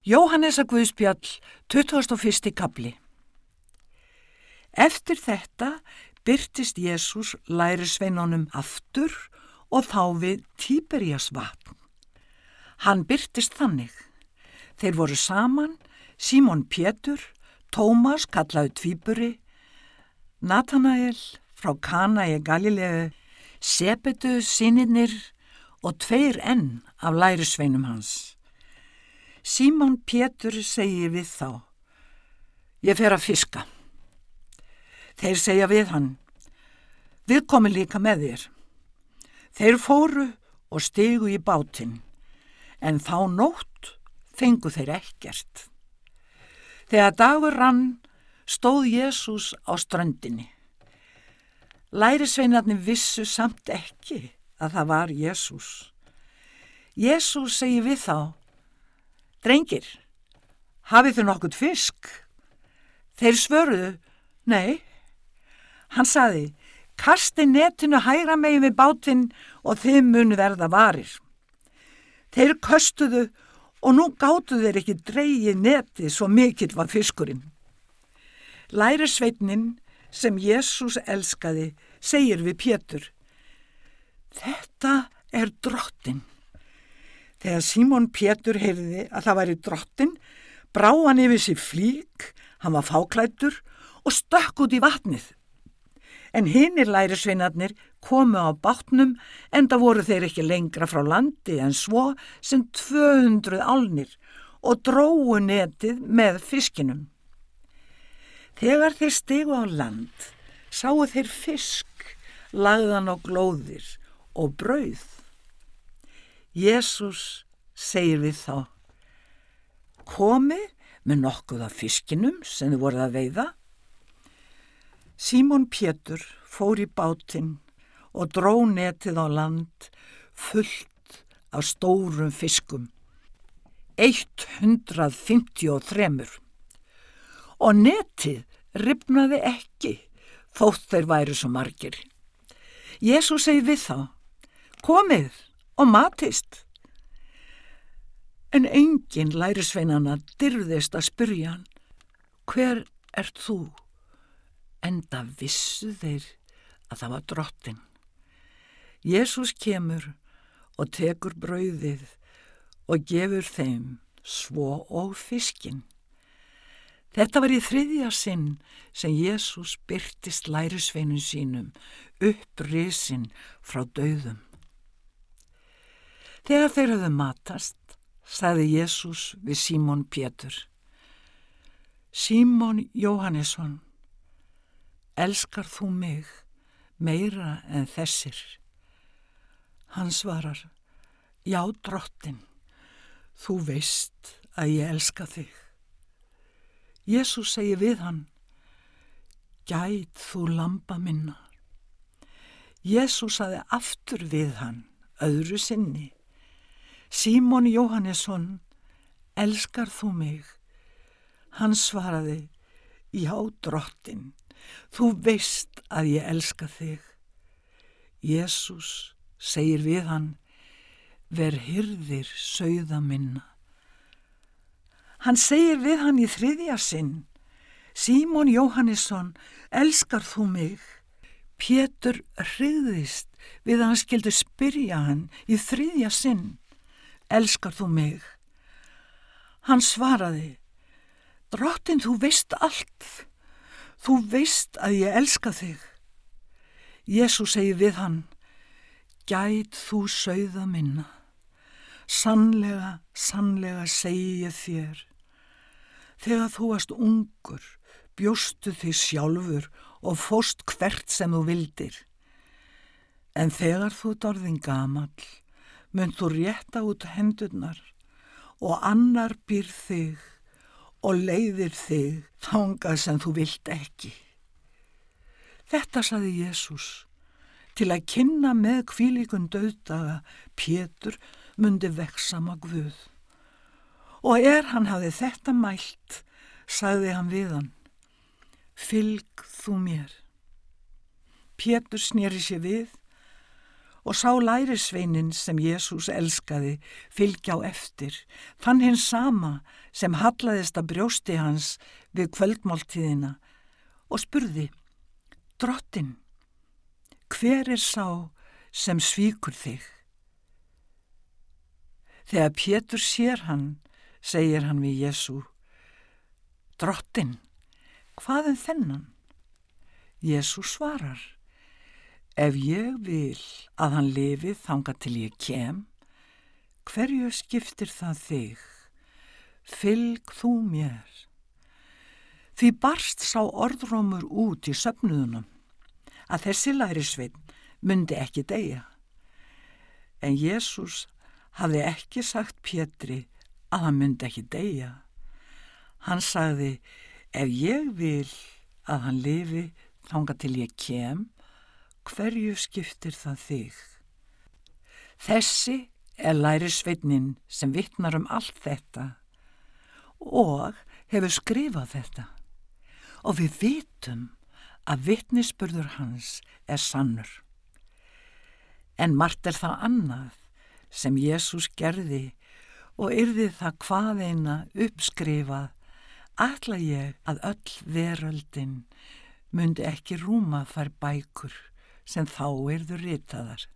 Jóhannesa Guðspjall, 21. kapli Eftir þetta byrtist Jésús lærisveinunum aftur og þá við Tíberías vatn. Hann byrtist þannig. Þeir voru saman, Símon Pétur, Tómas kallaðu Tvíburi, Natanael frá Kana í Galilegu, Sebetu sinninir og tveir enn af lærisveinum hans. Símon Pétur segir við þá, ég fer að fiska. Þeir segja við hann, við komum líka með þér. Þeir fóru og stigu í bátinn, en þá nótt fengu þeir ekkert. Þegar dagur rann stóð Jésús á ströndinni. Lærisveinarnir vissu samt ekki að það var Jésús. Jésús segi við þá, drengir, hafið þau nokkurt fisk? Þeir svöruðu, nei. Hann saði, kasti netinu hægra megin við bátinn og þeim munu verða varir. Þeir köstuðu og nú gáttu þeir ekki dreyið neti svo mikill var fiskurinn. Lærisveitnin sem Jésús elskaði segir við Pétur, þetta. Þegar Símon Pétur heyrði að það væri drottin, brá hann yfir sér flík, hann var fáklættur og stökk út í vatnið. En hinnir lærisveinarnir komu á bátnum en það voru þeir ekki lengra frá landi en svo sem 200 álnir og dróu netið með fiskinum. Þegar þeir stegu á land, sáu þeir fisk, lagðan á glóðir og brauð. Jésús segir við þá, komi með nokkuð af fiskinum sem þið voruð að veiða. Símon Pétur fór í bátinn og dró netið á land fullt af stórum fiskum, 153 og netið ripnaði ekki þótt þeir væri svo margir. Jésús segi við þá, komið og matist. En engin lærisveinana dyrðist að spyrja hann, hver ert þú? Enda vissu þeir að það var drottin. Jésús kemur og tekur brauðið og gefur þeim svo og fiskinn. Þetta var í þriðja sinn sem Jésús byrtist lærisveinu sínum upp risin frá dauðum. Þegar þeir hafðu matast, sagði Jésús við Símon Pétur. Símon Jóhannesson, elskar þú mig meira en þessir? Hann svarar, já drottin, þú veist að ég elska þig. Jésús segi við hann, gæt þú lampa minna. Jésús saði aftur við hann, öðru sinni. Símon Jóhannesson, elskar þú mig? Hann svaraði, já drottin, þú veist að ég elska þig. Jésús segir við hann, ver hyrðir sögða minna. Hann segir við hann í þriðja sinn, Símon Jóhannesson, elskar þú mig? Pétur hriðist við að hann skildi spyrja hann í þriðja sinn, elskar þú mig? Hann svaraði, drottin þú veist allt, þú veist að ég elska þig. Jésús segi við hann, gæt þú sögða minna, sannlega, sannlega segi ég þér. Þegar þú varst ungur, bjóstu þig sjálfur og fóst hvert sem þú vildir. En þegar þú dorðin gamall, mynd þú rétta út hendurnar og annar býr þig og leiðir þig þangað sem þú vilt ekki. Þetta saði Jésús til að kynna með kvílikun döðdaga Pétur myndi veksama Guð. Og er hann hafið þetta mælt, sagði hann við hann, fylg þú mér. Pétur snýri sér við og sá lærisveinin sem Jésús elskaði fylgja á eftir, fann hinn sama sem hallaðist að brjósti hans við kvöldmáltíðina og spurði, drottin, hver er sá sem svíkur þig? Þegar Pétur sér hann, segir hann við Jésú, drottin, hvað um þennan? Jésú svarar, Ef ég vil að hann lifi þanga til ég kem, hverju skiptir það þig? Fylg þú mér. Því barst sá orðrómur út í söfnuðunum að þessi lærisveinn myndi ekki deyja. En Jésús hafði ekki sagt Pétri að hann myndi ekki deyja. Hann sagði, ef ég vil að hann lifi þanga til ég kem, hverju skiptir það þig? Þessi er lærisveitnin sem vittnar um allt þetta og hefur skrifað þetta og við vitum að vittnisspurður hans er sannur. En margt er það annað sem Jésús gerði og yrði það hvað eina uppskrifað, ætla ég að öll veröldin myndi ekki rúma þær bækur sem þá erður ritaðar.